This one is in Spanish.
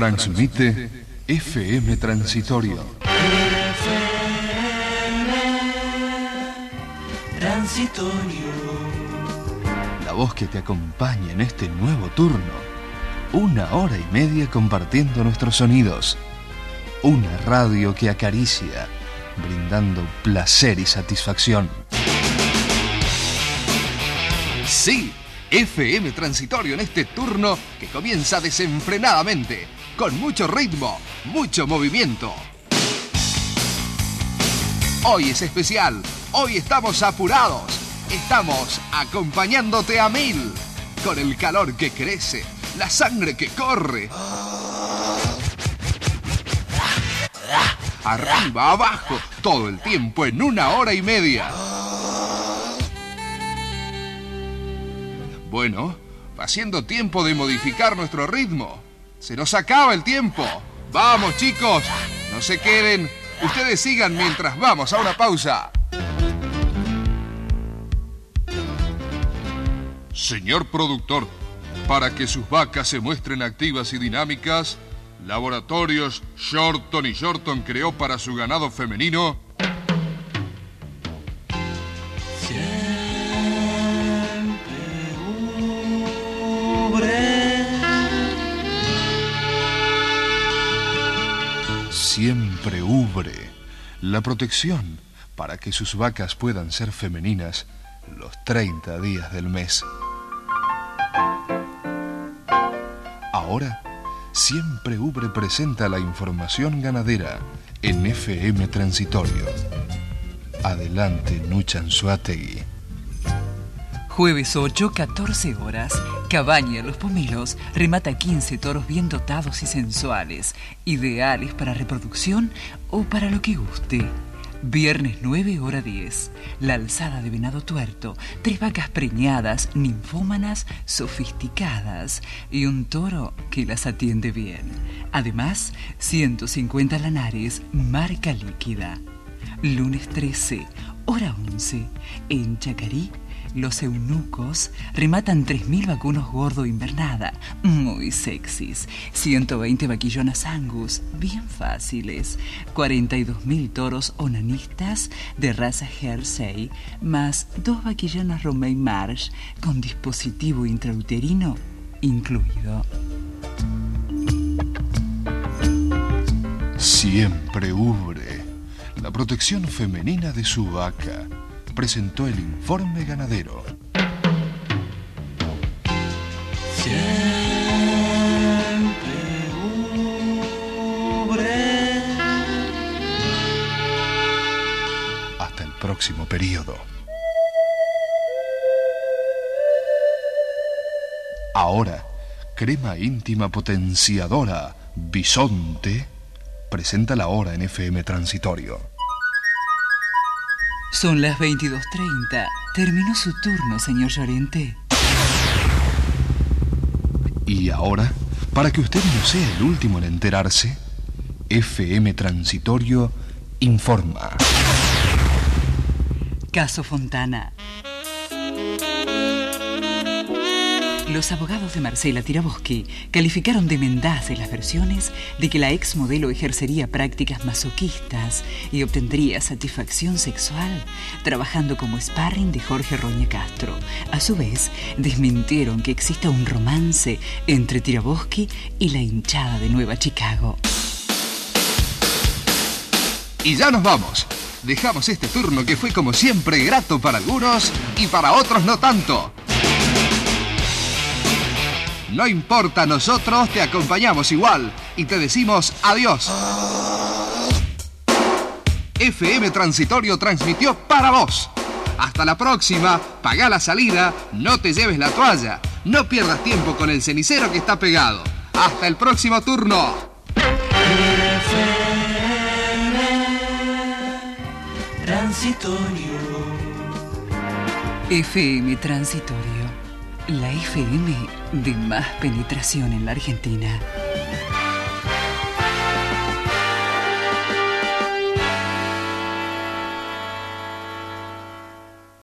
Transmite FM Transitorio. Transitorio. La voz que te acompaña en este nuevo turno. Una hora y media compartiendo nuestros sonidos. Una radio que acaricia, brindando placer y satisfacción. Sí, FM Transitorio en este turno que comienza desenfrenadamente, con mucho ritmo, mucho movimiento. Hoy es especial, hoy estamos apurados, estamos acompañándote a mil, con el calor que crece, la sangre que corre. Arriba, abajo, todo el tiempo en una hora y media. Bueno, va siendo tiempo de modificar nuestro ritmo. Se nos acaba el tiempo. Vamos chicos, no se queden. Ustedes sigan mientras vamos a una pausa. Señor productor, para que sus vacas se muestren activas y dinámicas, Laboratorios Shorton y Shorton creó para su ganado femenino siempre ubre la protección para que sus vacas puedan ser femeninas los 30 días del mes. Ahora, siempre Ubre presenta la información ganadera en FM Transitorio. Adelante, Nuchan Suategui. Jueves 8, 14 horas. Cabaña Los Pomelos remata 15 toros bien dotados y sensuales, ideales para reproducción o para lo que guste. Viernes 9, hora 10. La alzada de venado tuerto, tres vacas preñadas, ninfómanas, sofisticadas y un toro que las atiende bien. Además, 150 lanares, marca líquida. Lunes 13, hora 11. En Chacarí, los eunucos rematan 3.000 vacunos gordo invernada, muy sexys. 120 vaquillonas angus, bien fáciles. 42.000 toros onanistas de raza Jersey, más dos vaquillonas Romain Marsh con dispositivo intrauterino incluido. Siempre Ubre, la protección femenina de su vaca presentó el informe ganadero. Hasta el próximo periodo. Ahora, crema íntima potenciadora Bisonte presenta la hora en FM Transitorio. Son las 22.30. Terminó su turno, señor Llorente. Y ahora, para que usted no sea el último en enterarse, FM Transitorio informa. Caso Fontana. Los abogados de Marcela Tiraboski calificaron de mendaces las versiones de que la ex modelo ejercería prácticas masoquistas y obtendría satisfacción sexual trabajando como sparring de Jorge Roña Castro. A su vez, desmintieron que exista un romance entre Tiraboski y la hinchada de Nueva Chicago. Y ya nos vamos. Dejamos este turno que fue como siempre grato para algunos y para otros no tanto. No importa, nosotros te acompañamos igual y te decimos adiós. FM Transitorio transmitió para vos. Hasta la próxima, paga la salida, no te lleves la toalla, no pierdas tiempo con el cenicero que está pegado. Hasta el próximo turno. Transitorio. FM Transitorio. La FM de más penetración en la Argentina.